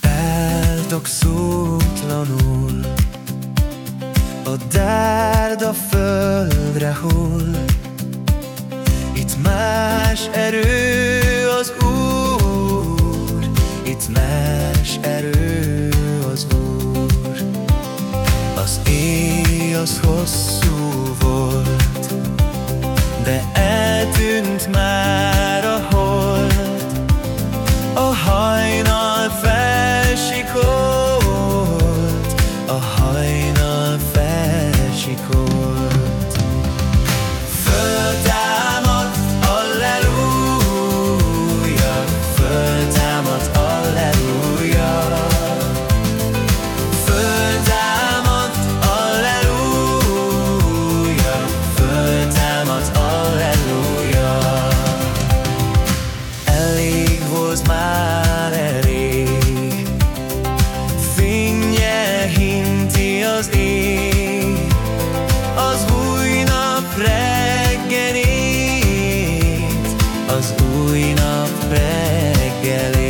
Áldok szótlanul A dárd a földre hull más erő az Úr. Itt más erő az Úr. Az éj az hosszú volt De eltűnt már az ég Az új nap reggelét Az új nap reggelét